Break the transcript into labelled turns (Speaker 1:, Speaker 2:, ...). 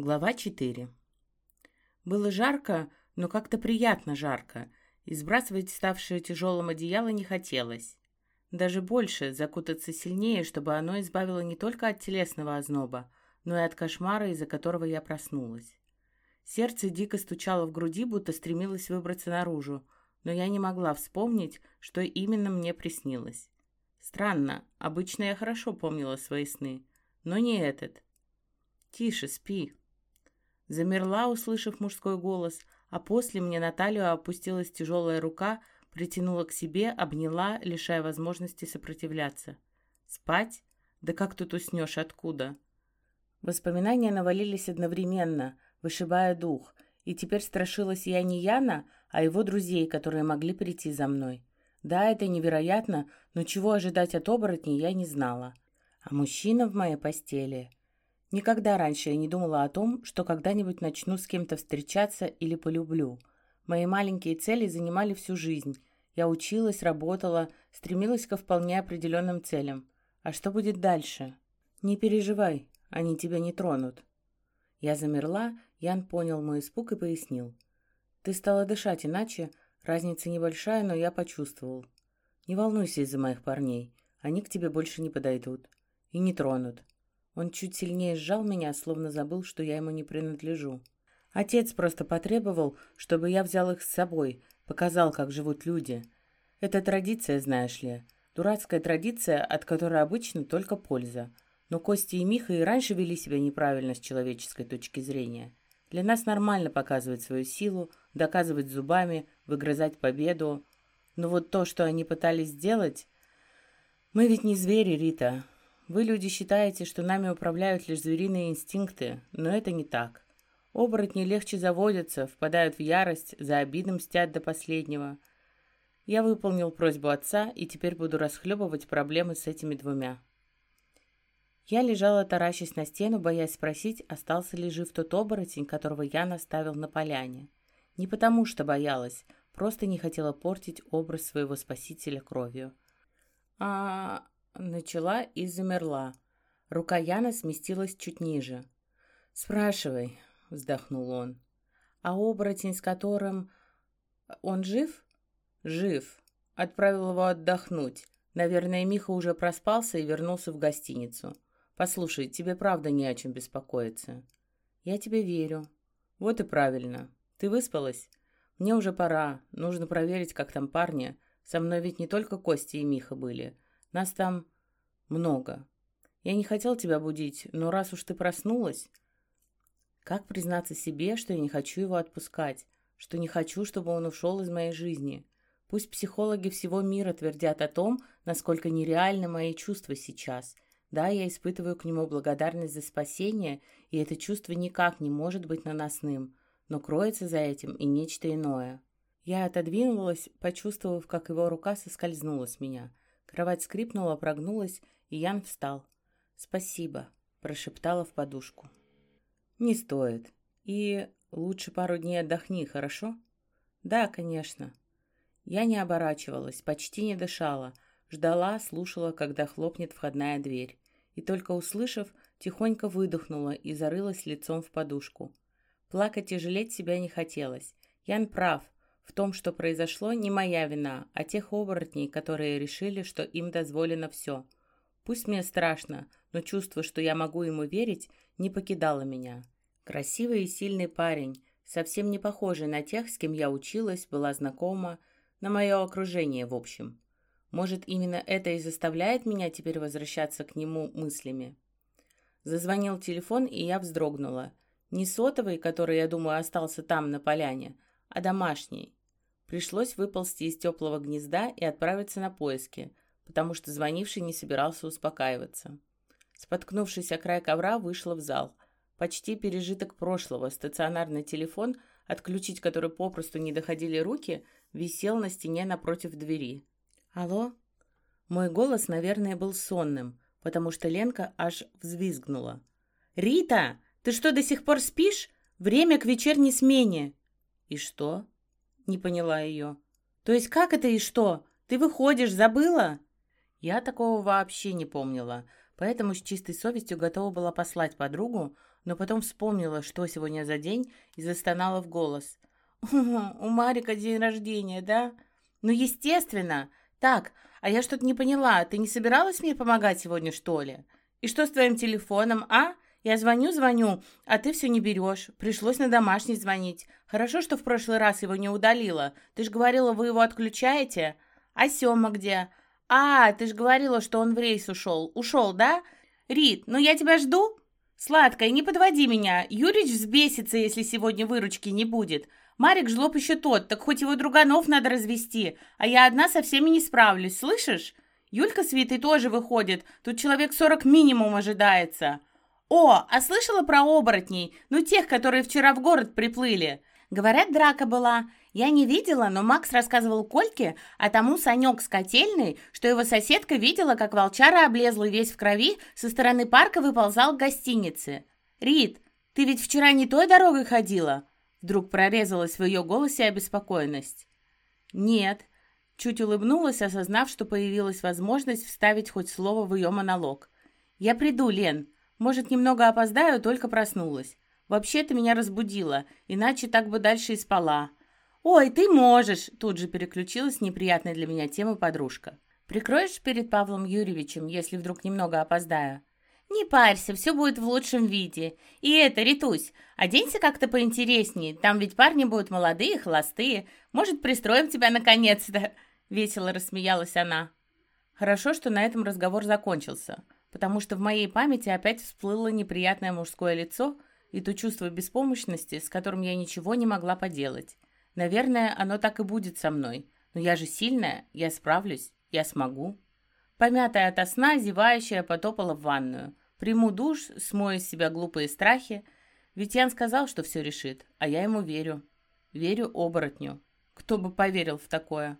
Speaker 1: Глава 4. Было жарко, но как-то приятно жарко, и сбрасывать ставшее тяжелым одеяло не хотелось. Даже больше закутаться сильнее, чтобы оно избавило не только от телесного озноба, но и от кошмара, из-за которого я проснулась. Сердце дико стучало в груди, будто стремилось выбраться наружу, но я не могла вспомнить, что именно мне приснилось. Странно, обычно я хорошо помнила свои сны, но не этот. «Тише, спи», Замерла, услышав мужской голос, а после мне на талию опустилась тяжелая рука, притянула к себе, обняла, лишая возможности сопротивляться. Спать? Да как тут уснешь, откуда? Воспоминания навалились одновременно, вышибая дух, и теперь страшилась я не Яна, а его друзей, которые могли прийти за мной. Да, это невероятно, но чего ожидать от оборотней я не знала. А мужчина в моей постели... Никогда раньше я не думала о том, что когда-нибудь начну с кем-то встречаться или полюблю. Мои маленькие цели занимали всю жизнь. Я училась, работала, стремилась ко вполне определенным целям. А что будет дальше? Не переживай, они тебя не тронут. Я замерла, Ян понял мой испуг и пояснил. Ты стала дышать иначе, разница небольшая, но я почувствовал. Не волнуйся из-за моих парней, они к тебе больше не подойдут. И не тронут. Он чуть сильнее сжал меня, словно забыл, что я ему не принадлежу. Отец просто потребовал, чтобы я взял их с собой, показал, как живут люди. Это традиция, знаешь ли. Дурацкая традиция, от которой обычно только польза. Но Костя и Миха и раньше вели себя неправильно с человеческой точки зрения. Для нас нормально показывать свою силу, доказывать зубами, выгрызать победу. Но вот то, что они пытались сделать... Мы ведь не звери, Рита. Вы, люди, считаете, что нами управляют лишь звериные инстинкты, но это не так. Оборотни легче заводятся, впадают в ярость, за обидом мстят до последнего. Я выполнил просьбу отца и теперь буду расхлебывать проблемы с этими двумя. Я лежала, таращась на стену, боясь спросить, остался ли жив тот оборотень, которого я наставил на поляне. Не потому что боялась, просто не хотела портить образ своего спасителя кровью. «А Начала и замерла. Рука Яна сместилась чуть ниже. «Спрашивай», — вздохнул он. «А оборотень, с которым... Он жив?» «Жив. Отправил его отдохнуть. Наверное, Миха уже проспался и вернулся в гостиницу. Послушай, тебе правда не о чем беспокоиться». «Я тебе верю». «Вот и правильно. Ты выспалась?» «Мне уже пора. Нужно проверить, как там парни. Со мной ведь не только Костя и Миха были». Нас там много. Я не хотел тебя будить, но раз уж ты проснулась... Как признаться себе, что я не хочу его отпускать, что не хочу, чтобы он ушел из моей жизни? Пусть психологи всего мира твердят о том, насколько нереальны мои чувства сейчас. Да, я испытываю к нему благодарность за спасение, и это чувство никак не может быть наносным, но кроется за этим и нечто иное. Я отодвинулась, почувствовав, как его рука соскользнула с меня. Кровать скрипнула, прогнулась, и Ян встал. «Спасибо», — прошептала в подушку. «Не стоит. И лучше пару дней отдохни, хорошо?» «Да, конечно». Я не оборачивалась, почти не дышала, ждала, слушала, когда хлопнет входная дверь. И только услышав, тихонько выдохнула и зарылась лицом в подушку. Плакать и жалеть себя не хотелось. Ян прав. В том, что произошло, не моя вина, а тех оборотней, которые решили, что им дозволено все. Пусть мне страшно, но чувство, что я могу ему верить, не покидало меня. Красивый и сильный парень, совсем не похожий на тех, с кем я училась, была знакома, на мое окружение в общем. Может, именно это и заставляет меня теперь возвращаться к нему мыслями? Зазвонил телефон, и я вздрогнула. Не сотовый, который, я думаю, остался там, на поляне, а домашний. Пришлось выползти из теплого гнезда и отправиться на поиски, потому что звонивший не собирался успокаиваться. Споткнувшись о край ковра, вышла в зал. Почти пережиток прошлого, стационарный телефон, отключить который попросту не доходили руки, висел на стене напротив двери. «Алло?» Мой голос, наверное, был сонным, потому что Ленка аж взвизгнула. «Рита, ты что, до сих пор спишь? Время к вечерней смене!» «И что?» Не поняла ее. То есть как это и что? Ты выходишь, забыла? Я такого вообще не помнила, поэтому с чистой совестью готова была послать подругу, но потом вспомнила, что сегодня за день, и застонала в голос. «У Марика день рождения, да?» «Ну, естественно! Так, а я что-то не поняла, ты не собиралась мне помогать сегодня, что ли? И что с твоим телефоном, а? Я звоню-звоню, а ты все не берешь. Пришлось на домашний звонить. Хорошо, что в прошлый раз его не удалила. Ты же говорила, вы его отключаете? А Сема где? А, ты же говорила, что он в рейс ушел. Ушел, да? Рит, ну я тебя жду?» «Сладкая, не подводи меня. Юрич взбесится, если сегодня выручки не будет. Марик жлоб еще тот, так хоть его друганов надо развести, а я одна со всеми не справлюсь, слышишь? Юлька с Витой тоже выходит, тут человек сорок минимум ожидается. О, а слышала про оборотней? Ну, тех, которые вчера в город приплыли. Говорят, драка была. Я не видела, но Макс рассказывал Кольке, а тому Санек с котельной, что его соседка видела, как волчара облезла весь в крови, со стороны парка выползал к гостинице. «Рит, ты ведь вчера не той дорогой ходила?» Вдруг прорезалась в ее голосе обеспокоенность. «Нет», чуть улыбнулась, осознав, что появилась возможность вставить хоть слово в ее монолог. «Я приду, Лен. Может, немного опоздаю, только проснулась. Вообще-то меня разбудила, иначе так бы дальше и спала. «Ой, ты можешь!» Тут же переключилась неприятная для меня тема подружка. «Прикроешь перед Павлом Юрьевичем, если вдруг немного опоздаю?» «Не парься, все будет в лучшем виде. И это, Ритусь, оденься как-то поинтереснее. Там ведь парни будут молодые, холостые. Может, пристроим тебя наконец-то?» Весело рассмеялась она. Хорошо, что на этом разговор закончился, потому что в моей памяти опять всплыло неприятное мужское лицо – и то чувство беспомощности, с которым я ничего не могла поделать. Наверное, оно так и будет со мной. Но я же сильная, я справлюсь, я смогу. Помятая ото сна, зевающая потопала в ванную. Приму душ, смою с себя глупые страхи. Ведь Ян сказал, что все решит, а я ему верю. Верю оборотню. Кто бы поверил в такое?»